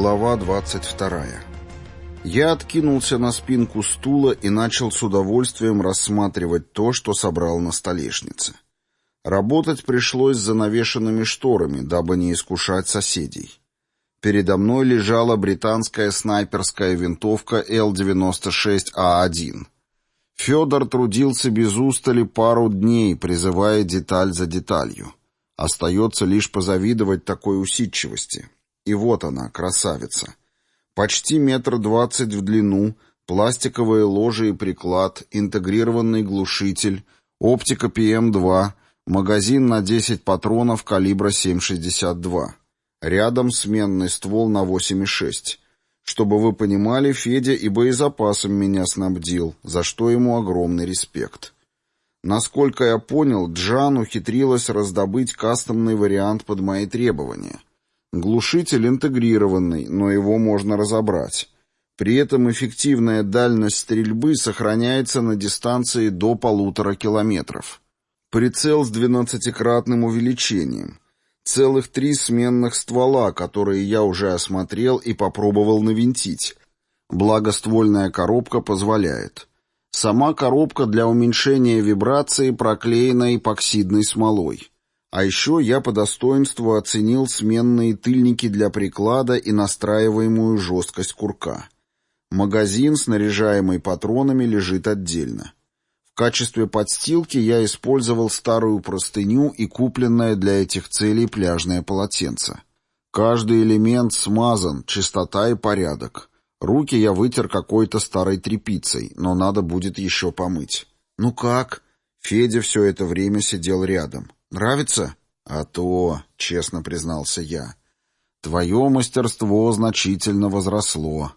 Глава 22. Я откинулся на спинку стула и начал с удовольствием рассматривать то, что собрал на столешнице. Работать пришлось за навешенными шторами, дабы не искушать соседей. Передо мной лежала британская снайперская винтовка Л-96А1. Федор трудился без устали пару дней, призывая деталь за деталью. Остается лишь позавидовать такой усидчивости. И вот она, красавица. Почти метр двадцать в длину, пластиковые ложи и приклад, интегрированный глушитель, оптика PM2, магазин на 10 патронов калибра 7,62. Рядом сменный ствол на 8,6. Чтобы вы понимали, Федя и боезапасом меня снабдил, за что ему огромный респект. Насколько я понял, Джан ухитрилась раздобыть кастомный вариант под мои требования — Глушитель интегрированный, но его можно разобрать. При этом эффективная дальность стрельбы сохраняется на дистанции до полутора километров. Прицел с двенадцатикратным увеличением. Целых три сменных ствола, которые я уже осмотрел и попробовал навинтить. Благоствольная коробка позволяет. Сама коробка для уменьшения вибрации проклеена эпоксидной смолой. А еще я по достоинству оценил сменные тыльники для приклада и настраиваемую жесткость курка. Магазин, снаряжаемый патронами, лежит отдельно. В качестве подстилки я использовал старую простыню и купленное для этих целей пляжное полотенце. Каждый элемент смазан, чистота и порядок. Руки я вытер какой-то старой тряпицей, но надо будет еще помыть. «Ну как?» Федя все это время сидел рядом. Нравится? А то, честно признался я. Твое мастерство значительно возросло.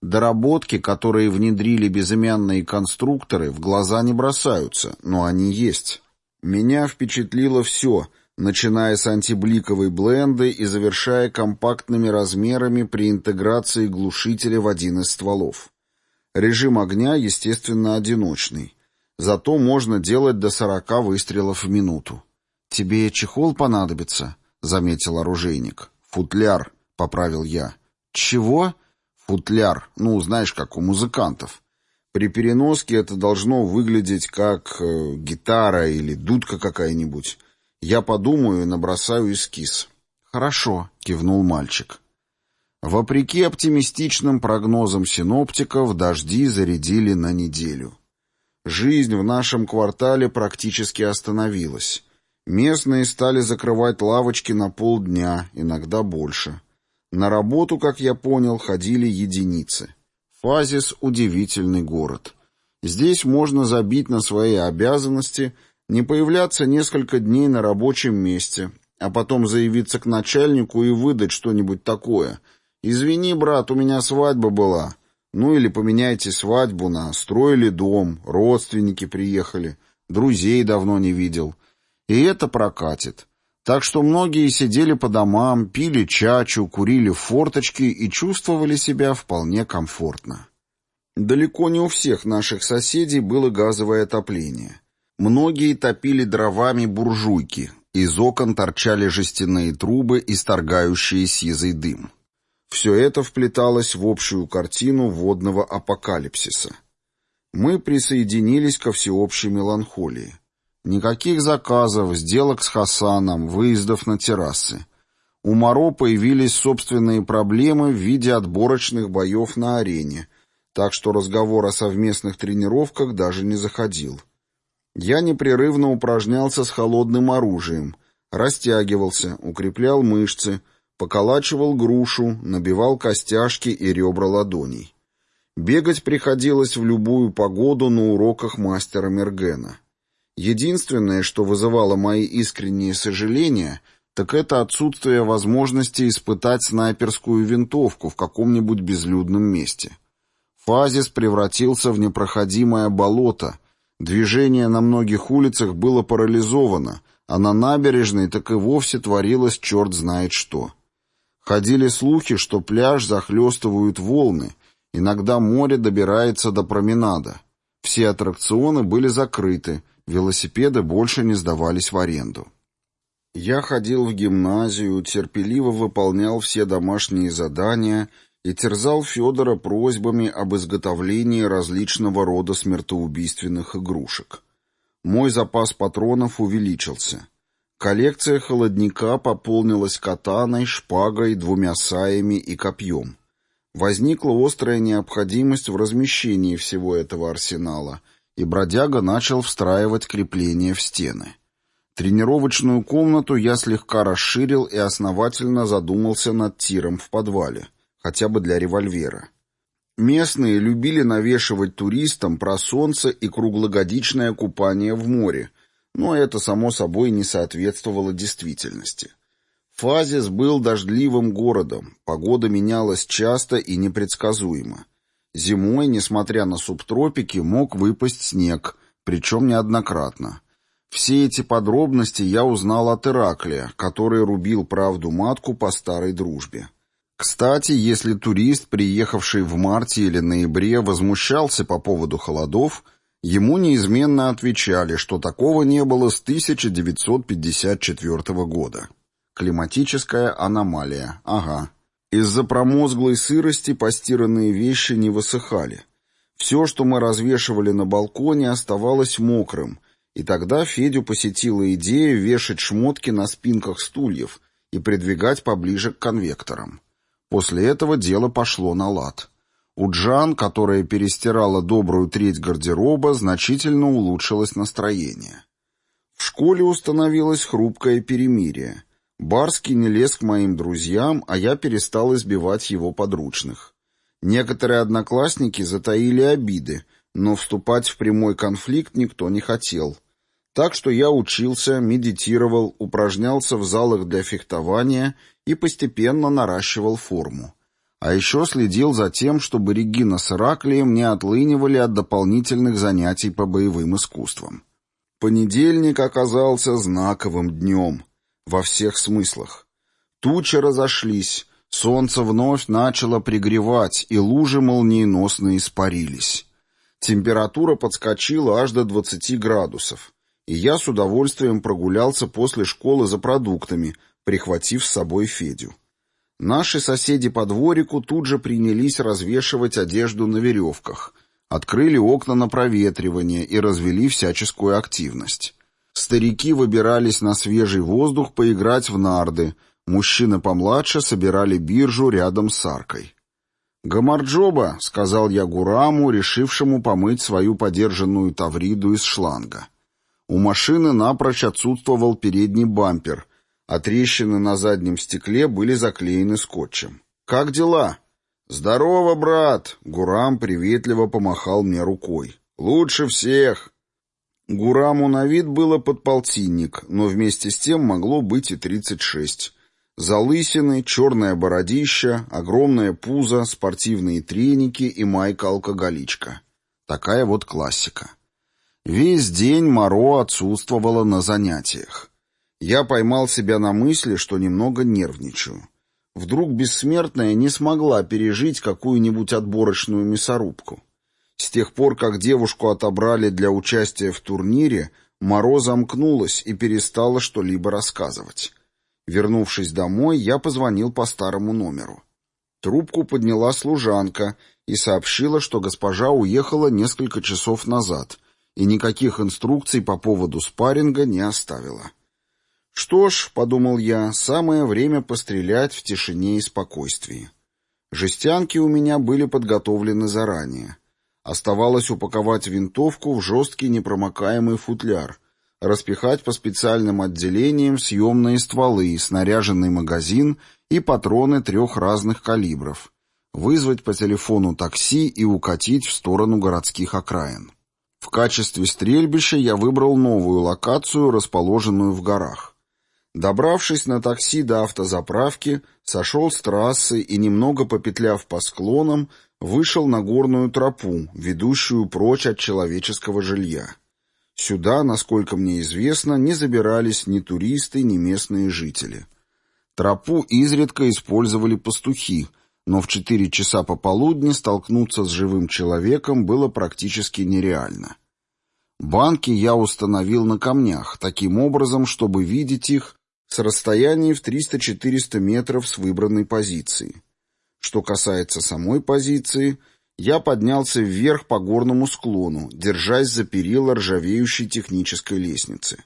Доработки, которые внедрили безымянные конструкторы, в глаза не бросаются, но они есть. Меня впечатлило все, начиная с антибликовой бленды и завершая компактными размерами при интеграции глушителя в один из стволов. Режим огня, естественно, одиночный. Зато можно делать до 40 выстрелов в минуту. «Тебе чехол понадобится», — заметил оружейник. «Футляр», — поправил я. «Чего?» «Футляр. Ну, знаешь, как у музыкантов. При переноске это должно выглядеть как э, гитара или дудка какая-нибудь. Я подумаю и набросаю эскиз». «Хорошо», — кивнул мальчик. Вопреки оптимистичным прогнозам синоптиков, дожди зарядили на неделю. Жизнь в нашем квартале практически остановилась. Местные стали закрывать лавочки на полдня, иногда больше. На работу, как я понял, ходили единицы. Фазис — удивительный город. Здесь можно забить на свои обязанности, не появляться несколько дней на рабочем месте, а потом заявиться к начальнику и выдать что-нибудь такое. «Извини, брат, у меня свадьба была». Ну или поменяйте свадьбу на «строили дом», родственники приехали, друзей давно не видел — и это прокатит. Так что многие сидели по домам, пили чачу, курили в форточки и чувствовали себя вполне комфортно. Далеко не у всех наших соседей было газовое отопление. Многие топили дровами буржуйки, из окон торчали жестяные трубы, исторгающие сизый дым. Все это вплеталось в общую картину водного апокалипсиса. Мы присоединились ко всеобщей меланхолии. Никаких заказов, сделок с Хасаном, выездов на террасы. У Моро появились собственные проблемы в виде отборочных боев на арене, так что разговор о совместных тренировках даже не заходил. Я непрерывно упражнялся с холодным оружием, растягивался, укреплял мышцы, поколачивал грушу, набивал костяшки и ребра ладоней. Бегать приходилось в любую погоду на уроках мастера Мергена. Единственное, что вызывало мои искренние сожаления, так это отсутствие возможности испытать снайперскую винтовку в каком-нибудь безлюдном месте. Фазис превратился в непроходимое болото, движение на многих улицах было парализовано, а на набережной так и вовсе творилось черт знает что. Ходили слухи, что пляж захлестывают волны, иногда море добирается до променада. Все аттракционы были закрыты, Велосипеды больше не сдавались в аренду. Я ходил в гимназию, терпеливо выполнял все домашние задания и терзал Федора просьбами об изготовлении различного рода смертоубийственных игрушек. Мой запас патронов увеличился. Коллекция холодника пополнилась катаной, шпагой, двумя саями и копьем. Возникла острая необходимость в размещении всего этого арсенала, и бродяга начал встраивать крепления в стены. Тренировочную комнату я слегка расширил и основательно задумался над тиром в подвале, хотя бы для револьвера. Местные любили навешивать туристам про солнце и круглогодичное купание в море, но это, само собой, не соответствовало действительности. Фазис был дождливым городом, погода менялась часто и непредсказуемо. Зимой, несмотря на субтропики, мог выпасть снег, причем неоднократно. Все эти подробности я узнал от Ираклия, который рубил правду матку по старой дружбе. Кстати, если турист, приехавший в марте или ноябре, возмущался по поводу холодов – Ему неизменно отвечали, что такого не было с 1954 года. Климатическая аномалия. Ага. Из-за промозглой сырости постиранные вещи не высыхали. Все, что мы развешивали на балконе, оставалось мокрым, и тогда Федю посетила идея вешать шмотки на спинках стульев и придвигать поближе к конвекторам. После этого дело пошло на лад. У Джан, которая перестирала добрую треть гардероба, значительно улучшилось настроение. В школе установилось хрупкое перемирие. Барский не лез к моим друзьям, а я перестал избивать его подручных. Некоторые одноклассники затаили обиды, но вступать в прямой конфликт никто не хотел. Так что я учился, медитировал, упражнялся в залах для фехтования и постепенно наращивал форму. А еще следил за тем, чтобы Регина с Ираклием не отлынивали от дополнительных занятий по боевым искусствам. Понедельник оказался знаковым днем. Во всех смыслах. Тучи разошлись, солнце вновь начало пригревать, и лужи молниеносно испарились. Температура подскочила аж до 20 градусов, и я с удовольствием прогулялся после школы за продуктами, прихватив с собой Федю. Наши соседи по дворику тут же принялись развешивать одежду на веревках, открыли окна на проветривание и развели всяческую активность. Старики выбирались на свежий воздух поиграть в нарды, мужчины помладше собирали биржу рядом с аркой. «Гамарджоба», — сказал я Гураму, решившему помыть свою подержанную тавриду из шланга. У машины напрочь отсутствовал передний бампер, а трещины на заднем стекле были заклеены скотчем. «Как дела?» «Здорово, брат!» — Гурам приветливо помахал мне рукой. «Лучше всех!» Гураму на вид было подполтинник, но вместе с тем могло быть и тридцать шесть. Залысины, черное бородище, огромное пузо, спортивные треники и майка-алкоголичка. Такая вот классика. Весь день Моро отсутствовала на занятиях. Я поймал себя на мысли, что немного нервничаю. Вдруг бессмертная не смогла пережить какую-нибудь отборочную мясорубку. С тех пор, как девушку отобрали для участия в турнире, Моро замкнулась и перестала что-либо рассказывать. Вернувшись домой, я позвонил по старому номеру. Трубку подняла служанка и сообщила, что госпожа уехала несколько часов назад и никаких инструкций по поводу спарринга не оставила. Что ж, подумал я, самое время пострелять в тишине и спокойствии. Жестянки у меня были подготовлены заранее. Оставалось упаковать винтовку в жесткий непромокаемый футляр, распихать по специальным отделениям съемные стволы, снаряженный магазин и патроны трех разных калибров, вызвать по телефону такси и укатить в сторону городских окраин. В качестве стрельбища я выбрал новую локацию, расположенную в горах. Добравшись на такси до автозаправки, сошел с трассы и, немного попетляв по склонам, вышел на горную тропу, ведущую прочь от человеческого жилья. Сюда, насколько мне известно, не забирались ни туристы, ни местные жители. Тропу изредка использовали пастухи, но в четыре часа пополудни столкнуться с живым человеком было практически нереально. Банки я установил на камнях, таким образом, чтобы видеть их с расстояния в 300-400 метров с выбранной позиции. Что касается самой позиции, я поднялся вверх по горному склону, держась за перила ржавеющей технической лестницы.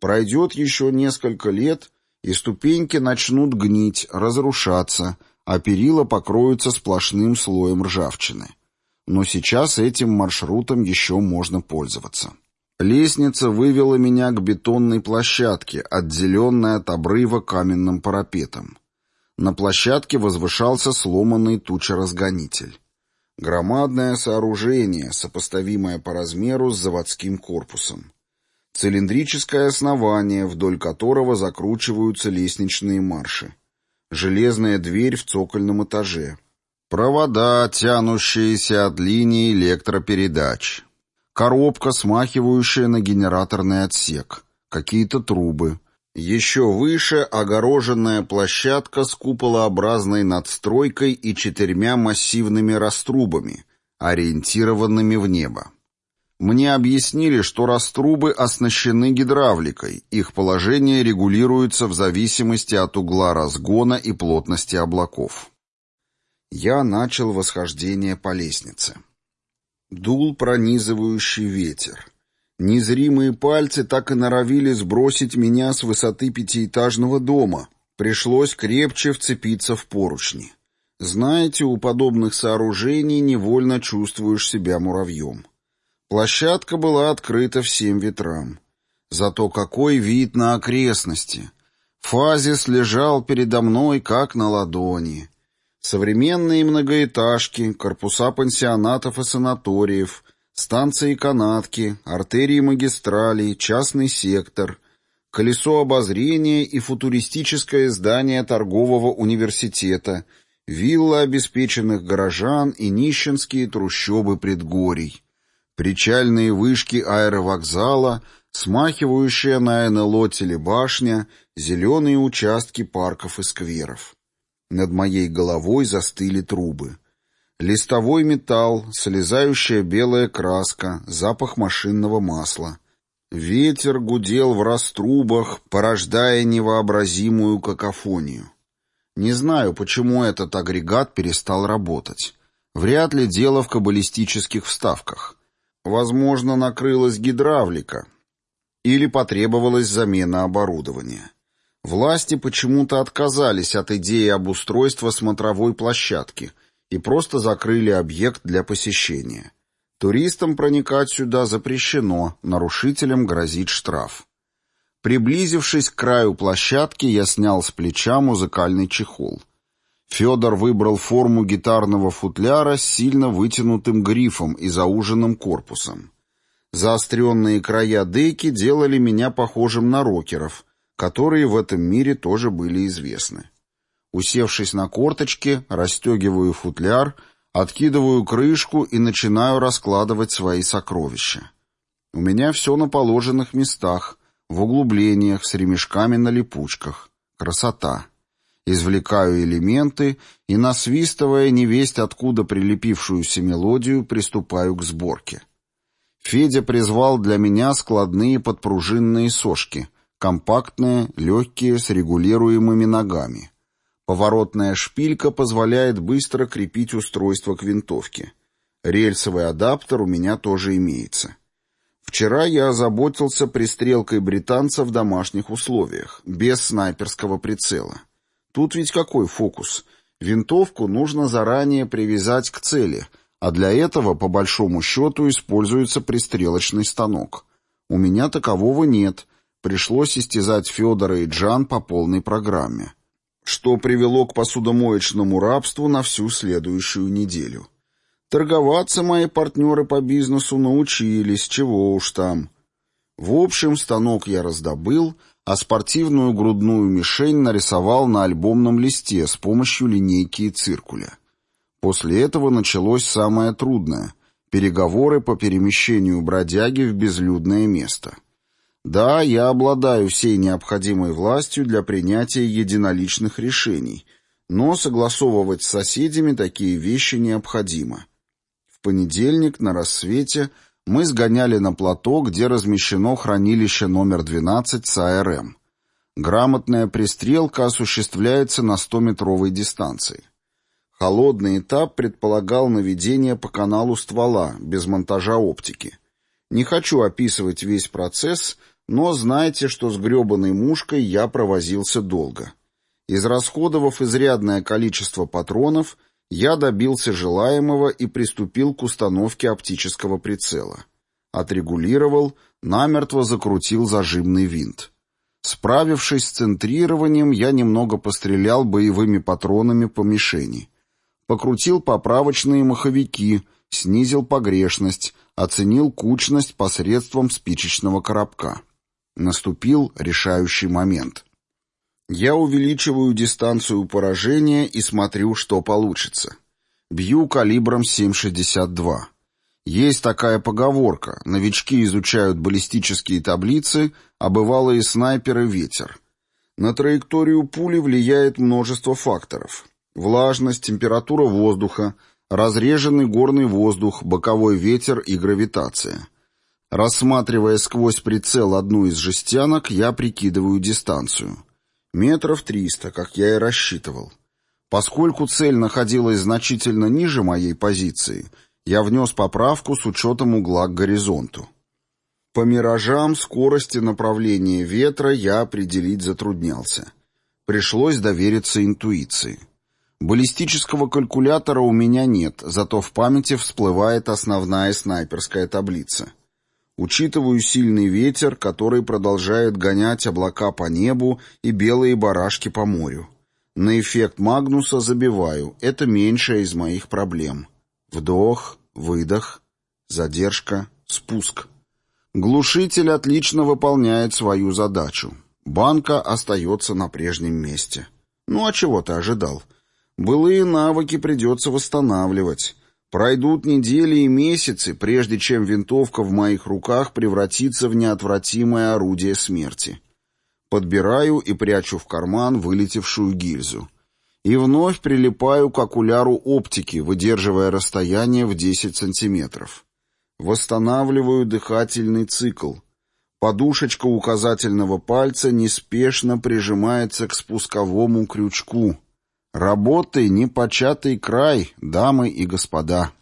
Пройдет еще несколько лет, и ступеньки начнут гнить, разрушаться, а перила покроются сплошным слоем ржавчины. Но сейчас этим маршрутом еще можно пользоваться. Лестница вывела меня к бетонной площадке, отделенной от обрыва каменным парапетом. На площадке возвышался сломанный тучеразгонитель. Громадное сооружение, сопоставимое по размеру с заводским корпусом. Цилиндрическое основание, вдоль которого закручиваются лестничные марши. Железная дверь в цокольном этаже. Провода, тянущиеся от линии электропередач. Коробка, смахивающая на генераторный отсек. Какие-то трубы. Еще выше огороженная площадка с куполообразной надстройкой и четырьмя массивными раструбами, ориентированными в небо. Мне объяснили, что раструбы оснащены гидравликой, их положение регулируется в зависимости от угла разгона и плотности облаков. Я начал восхождение по лестнице. Дул пронизывающий ветер. Незримые пальцы так и норовили сбросить меня с высоты пятиэтажного дома. Пришлось крепче вцепиться в поручни. Знаете, у подобных сооружений невольно чувствуешь себя муравьем. Площадка была открыта всем ветрам. Зато какой вид на окрестности! Фазис лежал передо мной, как на ладони. Современные многоэтажки, корпуса пансионатов и санаториев, станции канатки, артерии магистралей, частный сектор, колесо обозрения и футуристическое здание торгового университета, виллы обеспеченных горожан и нищенские трущобы предгорий. Причальные вышки аэровокзала, смахивающая на НЛО телебашня, зеленые участки парков и скверов. Над моей головой застыли трубы. Листовой металл, слезающая белая краска, запах машинного масла. Ветер гудел в раструбах, порождая невообразимую какофонию. Не знаю, почему этот агрегат перестал работать. Вряд ли дело в каббалистических вставках. Возможно, накрылась гидравлика или потребовалась замена оборудования. Власти почему-то отказались от идеи обустройства смотровой площадки и просто закрыли объект для посещения. Туристам проникать сюда запрещено, нарушителям грозит штраф. Приблизившись к краю площадки, я снял с плеча музыкальный чехол — Федор выбрал форму гитарного футляра с сильно вытянутым грифом и зауженным корпусом. Заостренные края деки делали меня похожим на рокеров, которые в этом мире тоже были известны. Усевшись на корточки, расстегиваю футляр, откидываю крышку и начинаю раскладывать свои сокровища. У меня все на положенных местах, в углублениях, с ремешками на липучках. Красота извлекаю элементы и, насвистывая невесть откуда прилепившуюся мелодию, приступаю к сборке. Федя призвал для меня складные подпружинные сошки, компактные, легкие, с регулируемыми ногами. Поворотная шпилька позволяет быстро крепить устройство к винтовке. Рельсовый адаптер у меня тоже имеется. Вчера я озаботился пристрелкой британца в домашних условиях, без снайперского прицела. Тут ведь какой фокус? Винтовку нужно заранее привязать к цели, а для этого, по большому счету, используется пристрелочный станок. У меня такового нет. Пришлось истязать Федора и Джан по полной программе. Что привело к посудомоечному рабству на всю следующую неделю. Торговаться мои партнеры по бизнесу научились, чего уж там. В общем, станок я раздобыл — а спортивную грудную мишень нарисовал на альбомном листе с помощью линейки и циркуля. После этого началось самое трудное — переговоры по перемещению бродяги в безлюдное место. Да, я обладаю всей необходимой властью для принятия единоличных решений, но согласовывать с соседями такие вещи необходимо. В понедельник на рассвете — мы сгоняли на плато, где размещено хранилище номер 12 с АРМ. Грамотная пристрелка осуществляется на 100-метровой дистанции. Холодный этап предполагал наведение по каналу ствола, без монтажа оптики. Не хочу описывать весь процесс, но знайте, что с гребаной мушкой я провозился долго. Израсходовав изрядное количество патронов, я добился желаемого и приступил к установке оптического прицела. Отрегулировал, намертво закрутил зажимный винт. Справившись с центрированием, я немного пострелял боевыми патронами по мишени. Покрутил поправочные маховики, снизил погрешность, оценил кучность посредством спичечного коробка. Наступил решающий момент. Я увеличиваю дистанцию поражения и смотрю, что получится. Бью калибром 7,62. Есть такая поговорка. Новички изучают баллистические таблицы, а бывалые снайперы — ветер. На траекторию пули влияет множество факторов. Влажность, температура воздуха, разреженный горный воздух, боковой ветер и гравитация. Рассматривая сквозь прицел одну из жестянок, я прикидываю дистанцию. Метров триста, как я и рассчитывал. Поскольку цель находилась значительно ниже моей позиции — я внес поправку с учетом угла к горизонту. По миражам скорости направления ветра я определить затруднялся. Пришлось довериться интуиции. Баллистического калькулятора у меня нет, зато в памяти всплывает основная снайперская таблица. Учитываю сильный ветер, который продолжает гонять облака по небу и белые барашки по морю. На эффект Магнуса забиваю, это меньшая из моих проблем. Вдох, выдох, задержка, спуск. Глушитель отлично выполняет свою задачу. Банка остается на прежнем месте. Ну а чего ты ожидал? Былые навыки придется восстанавливать. Пройдут недели и месяцы, прежде чем винтовка в моих руках превратится в неотвратимое орудие смерти. Подбираю и прячу в карман вылетевшую гильзу и вновь прилипаю к окуляру оптики, выдерживая расстояние в 10 сантиметров. Восстанавливаю дыхательный цикл. Подушечка указательного пальца неспешно прижимается к спусковому крючку. Работы непочатый край, дамы и господа.